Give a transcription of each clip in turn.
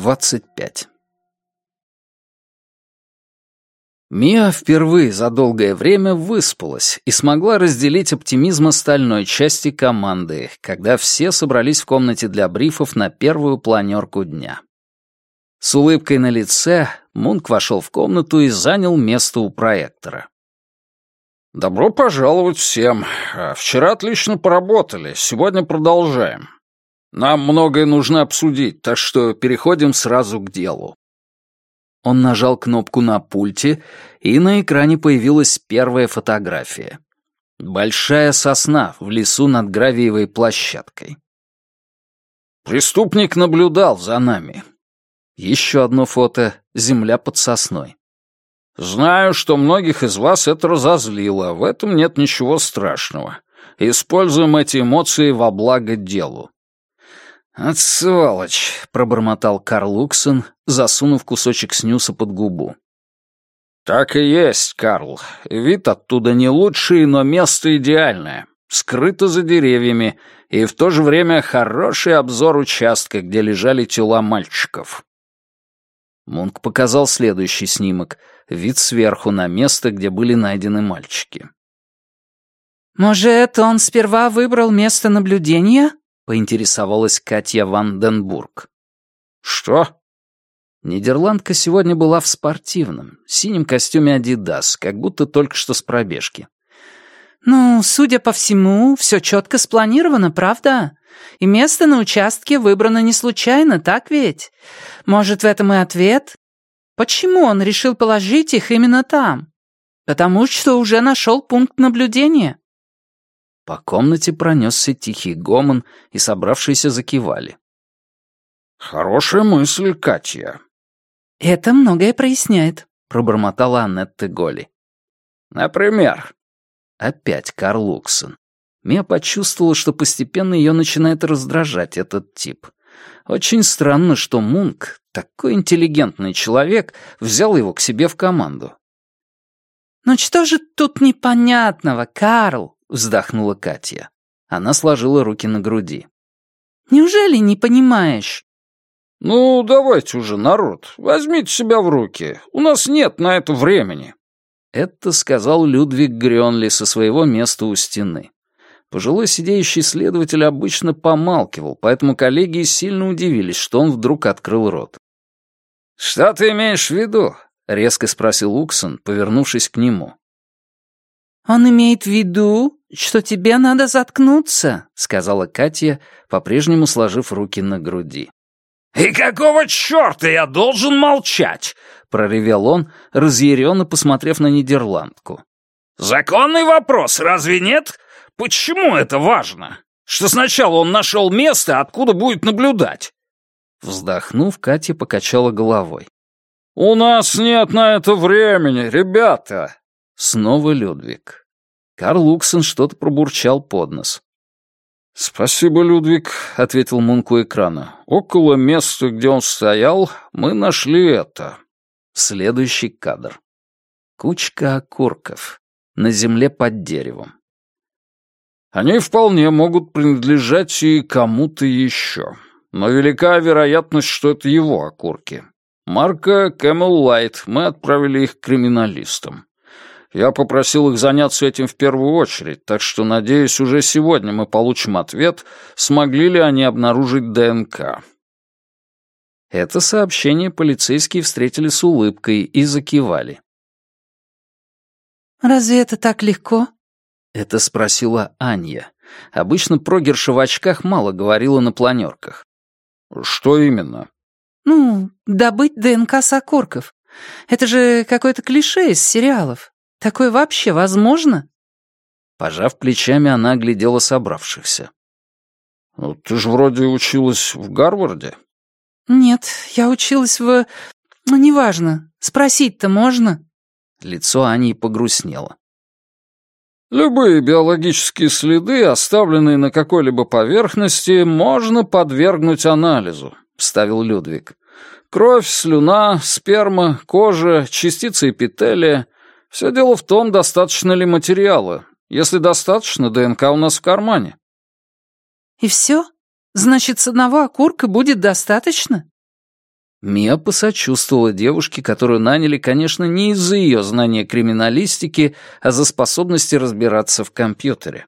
25 Мия впервые за долгое время выспалась и смогла разделить оптимизм остальной части команды, когда все собрались в комнате для брифов на первую планерку дня. С улыбкой на лице Мунк вошел в комнату и занял место у проектора. «Добро пожаловать всем. Вчера отлично поработали, сегодня продолжаем. Нам многое нужно обсудить, так что переходим сразу к делу. Он нажал кнопку на пульте, и на экране появилась первая фотография. Большая сосна в лесу над гравиевой площадкой. Преступник наблюдал за нами. Еще одно фото — земля под сосной. Знаю, что многих из вас это разозлило, в этом нет ничего страшного. Используем эти эмоции во благо делу. «От сволочь!» — пробормотал Карл Луксон, засунув кусочек снюса под губу. «Так и есть, Карл. Вид оттуда не лучший, но место идеальное. Скрыто за деревьями, и в то же время хороший обзор участка, где лежали тела мальчиков». Мунк показал следующий снимок, вид сверху на место, где были найдены мальчики. «Может, он сперва выбрал место наблюдения?» Поинтересовалась Катя Ванденбург. «Что?» Нидерландка сегодня была в спортивном, синем костюме «Адидас», как будто только что с пробежки. «Ну, судя по всему, все четко спланировано, правда? И место на участке выбрано не случайно, так ведь? Может, в этом и ответ? Почему он решил положить их именно там? Потому что уже нашел пункт наблюдения. По комнате пронесся тихий гомон, и собравшиеся закивали. «Хорошая мысль, Катя». «Это многое проясняет», — пробормотала Аннетта Голи. «Например?» Опять Карл Луксон. Мия почувствовала, что постепенно ее начинает раздражать этот тип. Очень странно, что Мунк, такой интеллигентный человек, взял его к себе в команду. «Ну что же тут непонятного, Карл?» Вздохнула Катя. Она сложила руки на груди. «Неужели не понимаешь?» «Ну, давайте уже, народ, возьмите себя в руки. У нас нет на это времени». Это сказал Людвиг Грёнли со своего места у стены. Пожилой сидеющий следователь обычно помалкивал, поэтому коллеги сильно удивились, что он вдруг открыл рот. «Что ты имеешь в виду?» — резко спросил Уксон, повернувшись к нему. «Он имеет в виду, что тебе надо заткнуться», — сказала Катя, по-прежнему сложив руки на груди. «И какого черта я должен молчать?» — проревел он, разъяренно посмотрев на Нидерландку. «Законный вопрос, разве нет? Почему это важно? Что сначала он нашел место, откуда будет наблюдать?» Вздохнув, Катя покачала головой. «У нас нет на это времени, ребята!» Снова Людвиг. Карл Луксон что-то пробурчал под нос. «Спасибо, Людвиг», — ответил Мунк у экрана. «Около места, где он стоял, мы нашли это». Следующий кадр. Кучка окурков. На земле под деревом. Они вполне могут принадлежать и кому-то еще. Но велика вероятность, что это его окурки. Марка Кэмел Лайт, мы отправили их к криминалистам. Я попросил их заняться этим в первую очередь, так что, надеюсь, уже сегодня мы получим ответ, смогли ли они обнаружить ДНК. Это сообщение полицейские встретили с улыбкой и закивали. «Разве это так легко?» Это спросила Анья. Обычно прогерша в очках мало говорила на планерках. «Что именно?» «Ну, добыть ДНК с окурков. Это же какое-то клише из сериалов. Такое вообще возможно?» Пожав плечами, она оглядела собравшихся. «Ну, ты же вроде училась в Гарварде?» «Нет, я училась в... Ну, неважно. Спросить-то можно?» Лицо Ани погрустнело. «Любые биологические следы, оставленные на какой-либо поверхности, можно подвергнуть анализу», — вставил Людвиг. «Кровь, слюна, сперма, кожа, частицы эпителия — все дело в том, достаточно ли материала. Если достаточно, ДНК у нас в кармане. И все? Значит, с одного окурка будет достаточно? Мия посочувствовала девушке, которую наняли, конечно, не из-за ее знания криминалистики, а за способности разбираться в компьютере.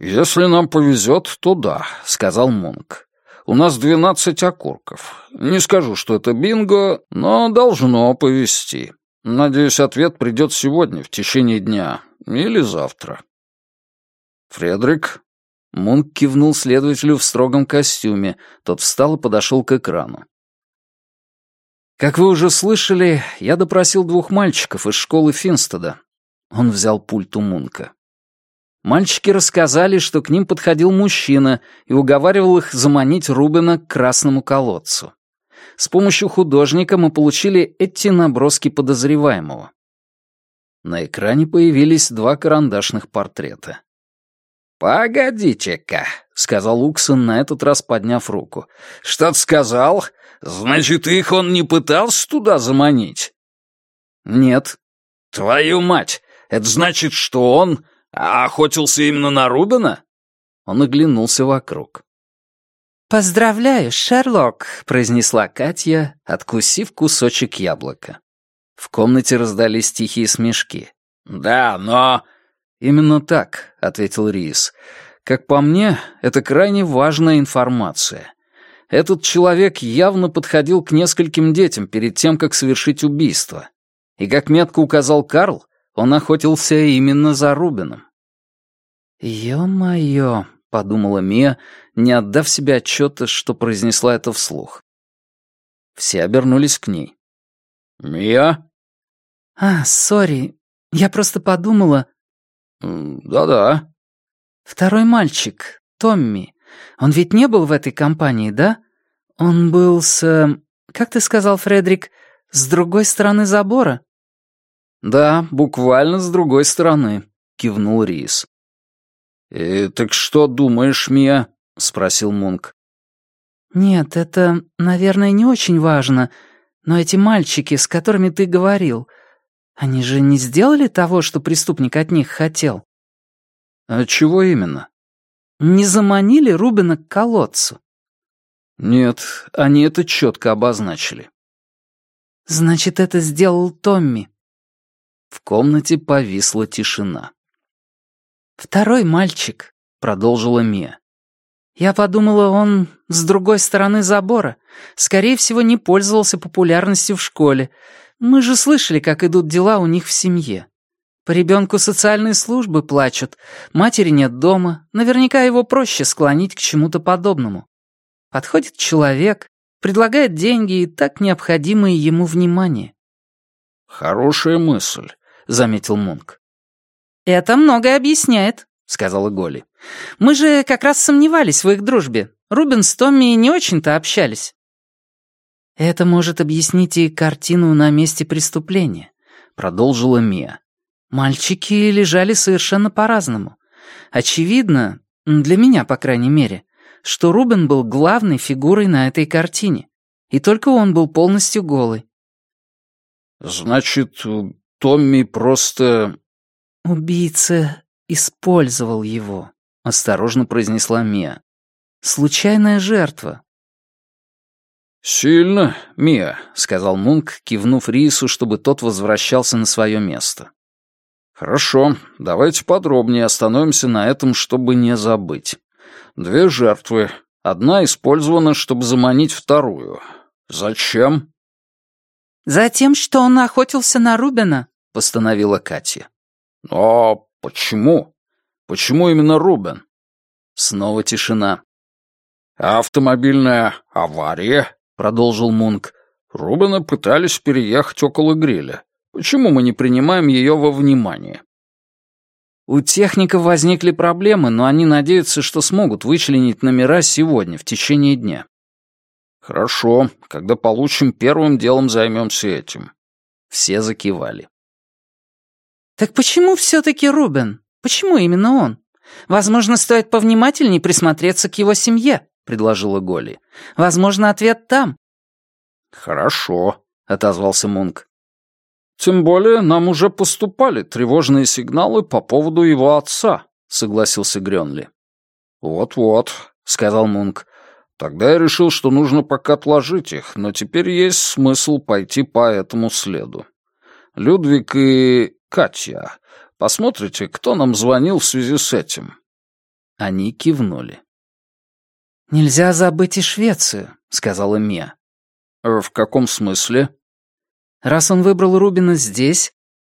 «Если нам повезет, то да», — сказал Мунк. «У нас двенадцать окурков. Не скажу, что это бинго, но должно повезти. Надеюсь, ответ придет сегодня, в течение дня. Или завтра». «Фредрик?» Мунк кивнул следователю в строгом костюме. Тот встал и подошел к экрану. «Как вы уже слышали, я допросил двух мальчиков из школы Финстеда». Он взял пульт у Мунка. Мальчики рассказали, что к ним подходил мужчина и уговаривал их заманить Рубина к красному колодцу. С помощью художника мы получили эти наброски подозреваемого. На экране появились два карандашных портрета. «Погодите-ка», — сказал Уксон, на этот раз подняв руку. «Что-то сказал? Значит, их он не пытался туда заманить?» «Нет». «Твою мать! Это значит, что он охотился именно на Рубина?» Он оглянулся вокруг. «Поздравляю, Шерлок», — произнесла Катя, откусив кусочек яблока. В комнате раздались тихие смешки. «Да, но...» «Именно так», — ответил Рис. «Как по мне, это крайне важная информация. Этот человек явно подходил к нескольким детям перед тем, как совершить убийство. И как метко указал Карл, он охотился именно за Рубином. «Ё-моё», — подумала Мия, не отдав себе отчета, что произнесла это вслух. Все обернулись к ней. «Мия?» «А, сори, я просто подумала...» «Да-да». «Второй мальчик, Томми, он ведь не был в этой компании, да? Он был с... Как ты сказал, Фредерик, с другой стороны забора?» «Да, буквально с другой стороны», — кивнул Рис. «И так что думаешь, Мия?» — спросил Мунк. «Нет, это, наверное, не очень важно, но эти мальчики, с которыми ты говорил, они же не сделали того, что преступник от них хотел?» «А чего именно?» «Не заманили Рубина к колодцу?» «Нет, они это четко обозначили». «Значит, это сделал Томми», в комнате повисла тишина. «Второй мальчик», — продолжила Мия. «Я подумала, он с другой стороны забора. Скорее всего, не пользовался популярностью в школе. Мы же слышали, как идут дела у них в семье. По ребенку социальные службы плачут, матери нет дома, наверняка его проще склонить к чему-то подобному. Подходит человек, предлагает деньги и так необходимое ему внимание. «Хорошая мысль», — заметил Мунк. «Это многое объясняет», — сказала Голи. «Мы же как раз сомневались в их дружбе. Рубин с Томми не очень-то общались». «Это может объяснить и картину на месте преступления», — продолжила Мия. «Мальчики лежали совершенно по-разному. Очевидно, для меня, по крайней мере, что Рубин был главной фигурой на этой картине, и только он был полностью голый». «Значит, Томми просто...» «Убийца использовал его», — осторожно произнесла Мия. «Случайная жертва». «Сильно, Мия», — сказал Мунк, кивнув Рису, чтобы тот возвращался на свое место. «Хорошо, давайте подробнее остановимся на этом, чтобы не забыть. Две жертвы. Одна использована, чтобы заманить вторую. Зачем?» «Затем, что он охотился на Рубина», постановила Катя. «Но почему? Почему именно Рубен?» Снова тишина. «Автомобильная авария», — продолжил Мунк. «Рубена пытались переехать около гриля. Почему мы не принимаем ее во внимание?» У техников возникли проблемы, но они надеются, что смогут вычленить номера сегодня, в течение дня. «Хорошо, когда получим, первым делом займемся этим». Все закивали. «Так почему все-таки Рубен? Почему именно он? Возможно, стоит повнимательнее присмотреться к его семье», — предложила Голли. «Возможно, ответ там». «Хорошо», — отозвался Мунк. «Тем более нам уже поступали тревожные сигналы по поводу его отца», — согласился Грёнли. «Вот-вот», — сказал Мунк. Тогда я решил, что нужно пока отложить их, но теперь есть смысл пойти по этому следу. Людвиг и Катя, посмотрите, кто нам звонил в связи с этим?» Они кивнули. «Нельзя забыть и Швецию», — сказала Мия. «Э, «В каком смысле?» «Раз он выбрал Рубина здесь,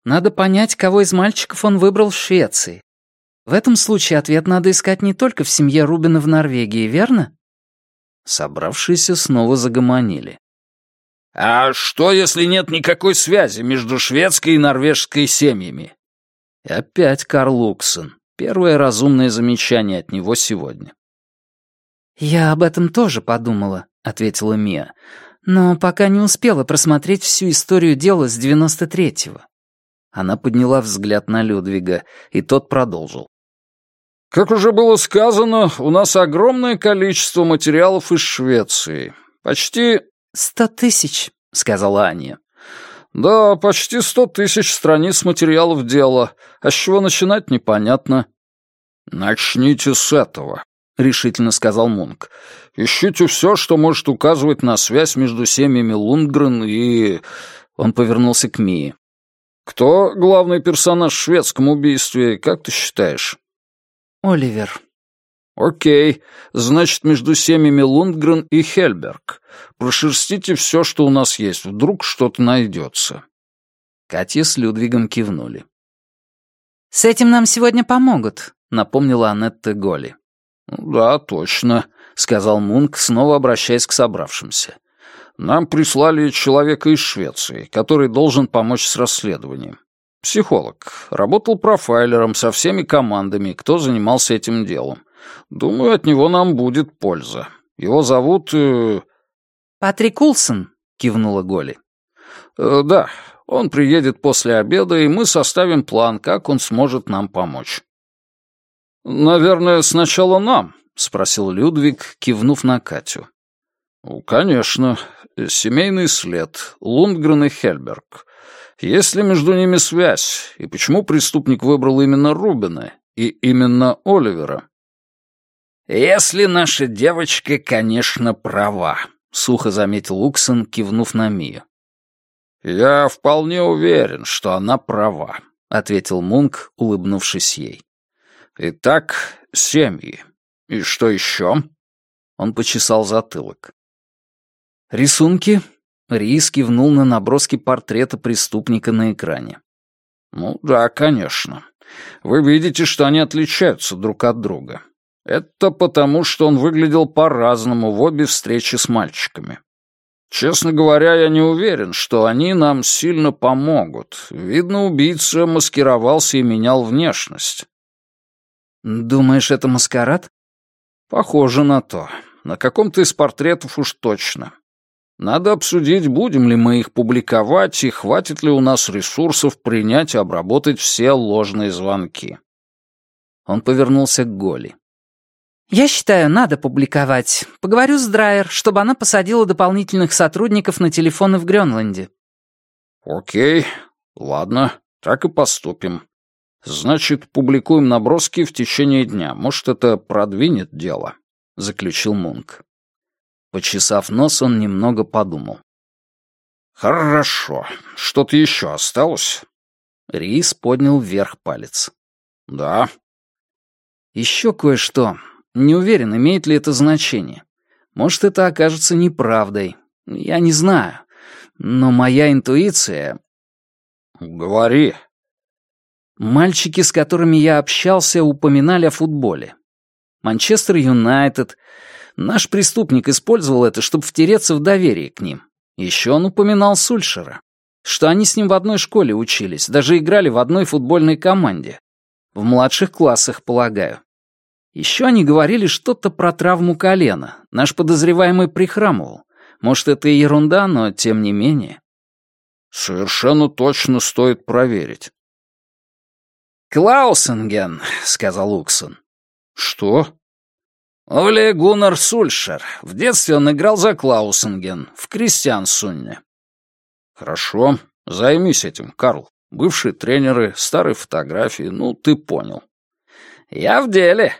надо понять, кого из мальчиков он выбрал в Швеции. В этом случае ответ надо искать не только в семье Рубина в Норвегии, верно?» Собравшиеся снова загомонили. «А что, если нет никакой связи между шведской и норвежской семьями?» И опять Карл Уксон. Первое разумное замечание от него сегодня. «Я об этом тоже подумала», — ответила Мия, «но пока не успела просмотреть всю историю дела с 93-го». Она подняла взгляд на Людвига, и тот продолжил. «Как уже было сказано, у нас огромное количество материалов из Швеции. Почти...» «Сто тысяч», — сказала Аня. «Да, почти сто тысяч страниц материалов дела. А с чего начинать, непонятно». «Начните с этого», — решительно сказал Мунк. «Ищите все, что может указывать на связь между семьями Лундгрен и...» Он повернулся к Мии. «Кто главный персонаж в шведском убийстве, как ты считаешь?» «Оливер». «Окей. Значит, между семьями Лундгрен и Хельберг. Прошерстите все, что у нас есть. Вдруг что-то найдется». Катя с Людвигом кивнули. «С этим нам сегодня помогут», — напомнила Анетта Голи. «Да, точно», — сказал Мунк, снова обращаясь к собравшимся. «Нам прислали человека из Швеции, который должен помочь с расследованием. Психолог. Работал профайлером со всеми командами, кто занимался этим делом. Думаю, от него нам будет польза. Его зовут...» э... «Патрик Улсон», — кивнула Голи. Э, «Да, он приедет после обеда, и мы составим план, как он сможет нам помочь». «Наверное, сначала нам», — спросил Людвиг, кивнув на Катю. «Конечно. Семейный след. Лундгрен и Хельберг. Есть ли между ними связь? И почему преступник выбрал именно Рубина и именно Оливера?» «Если наша девочка, конечно, права», — сухо заметил Уксон, кивнув на Мию. «Я вполне уверен, что она права», — ответил Мунк, улыбнувшись ей. Итак, семьи. И что еще? Он почесал затылок. Рисунки. Рис кивнул на наброски портрета преступника на экране. Ну да, конечно. Вы видите, что они отличаются друг от друга. Это потому, что он выглядел по-разному в обе встречи с мальчиками. Честно говоря, я не уверен, что они нам сильно помогут. Видно, убийца маскировался и менял внешность. «Думаешь, это маскарад?» «Похоже на то. На каком-то из портретов уж точно. Надо обсудить, будем ли мы их публиковать и хватит ли у нас ресурсов принять и обработать все ложные звонки». Он повернулся к Голи. «Я считаю, надо публиковать. Поговорю с Драйер, чтобы она посадила дополнительных сотрудников на телефоны в Гренланде». «Окей, ладно, так и поступим. «Значит, публикуем наброски в течение дня. Может, это продвинет дело», — заключил Мунк. Почесав нос, он немного подумал. «Хорошо. Что-то еще осталось?» Рис поднял вверх палец. «Да». «Еще кое-что. Не уверен, имеет ли это значение. Может, это окажется неправдой. Я не знаю. Но моя интуиция...» «Говори», Мальчики, с которыми я общался, упоминали о футболе. Манчестер Юнайтед. Наш преступник использовал это, чтобы втереться в доверие к ним. Еще он упоминал Сульшера. Что они с ним в одной школе учились, даже играли в одной футбольной команде. В младших классах, полагаю. Еще они говорили что-то про травму колена. Наш подозреваемый прихрамывал. Может, это и ерунда, но тем не менее. Совершенно точно стоит проверить. «Клаусенген», — сказал Уксон. «Что?» «Оле Гуннар Сульшер. В детстве он играл за Клаусенген, в Кристиансунне». «Хорошо. Займись этим, Карл. Бывшие тренеры, старые фотографии, ну, ты понял». «Я в деле».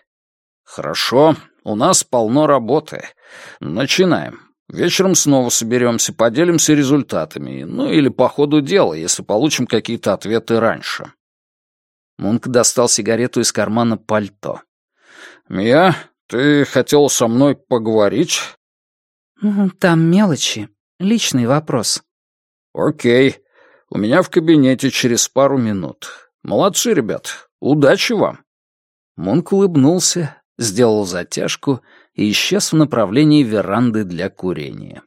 «Хорошо. У нас полно работы. Начинаем. Вечером снова соберемся, поделимся результатами. Ну или по ходу дела, если получим какие-то ответы раньше». Мунк достал сигарету из кармана пальто. «Мия, ты хотел со мной поговорить?» «Там мелочи. Личный вопрос». «Окей. У меня в кабинете через пару минут. Молодцы, ребят. Удачи вам». Мунк улыбнулся, сделал затяжку и исчез в направлении веранды для курения.